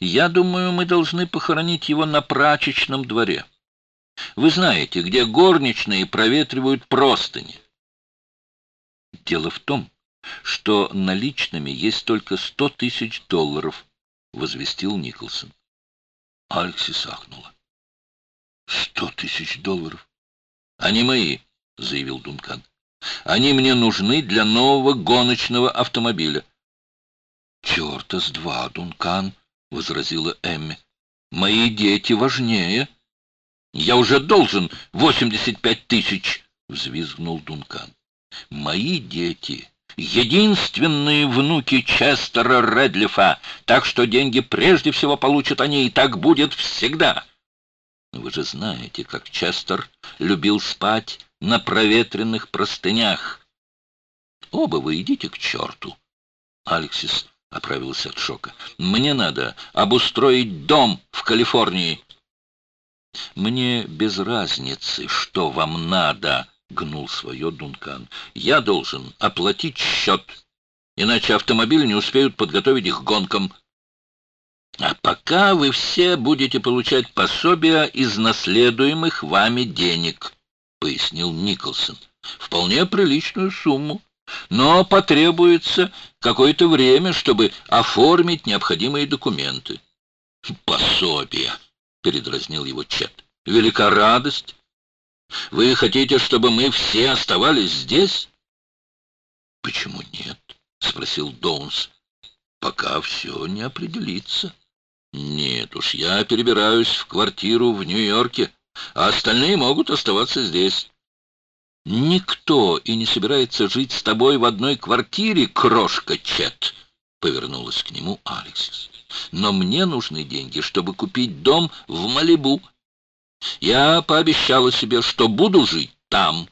Я думаю, мы должны похоронить его на прачечном дворе. Вы знаете, где горничные проветривают простыни. Дело в том, что наличными есть только сто тысяч долларов, возвестил Николсон. Алексис ахнула. Сто тысяч долларов? Они мои, заявил Дункан. Они мне нужны для нового гоночного автомобиля. Черта с два, Дункан, — возразила Эмми. «Мои дети важнее». «Я уже должен восемьдесят пять тысяч!» — взвизгнул Дункан. «Мои дети — единственные внуки Честера Редлифа, так что деньги прежде всего получат они, и так будет всегда». Вы же знаете, как Честер любил спать на проветренных простынях. Оба вы идите к черту. Алексис оправился от шока. «Мне надо обустроить дом в Калифорнии». «Мне без разницы, что вам надо», — гнул свое Дункан. «Я должен оплатить счет, иначе автомобили не успеют подготовить их гонкам». «А пока вы все будете получать пособия из наследуемых вами денег», — пояснил Николсон. «Вполне приличную сумму» но потребуется какое-то время, чтобы оформить необходимые документы. «Пособие!» — передразнил его Чет. «Велика радость! Вы хотите, чтобы мы все оставались здесь?» «Почему нет?» — спросил Доунс. «Пока все не определится». «Нет уж, я перебираюсь в квартиру в Нью-Йорке, а остальные могут оставаться здесь». «Никто и не собирается жить с тобой в одной квартире, крошка Чет!» — повернулась к нему Алексис. «Но мне нужны деньги, чтобы купить дом в Малибу. Я пообещала себе, что буду жить там».